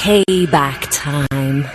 Payback time.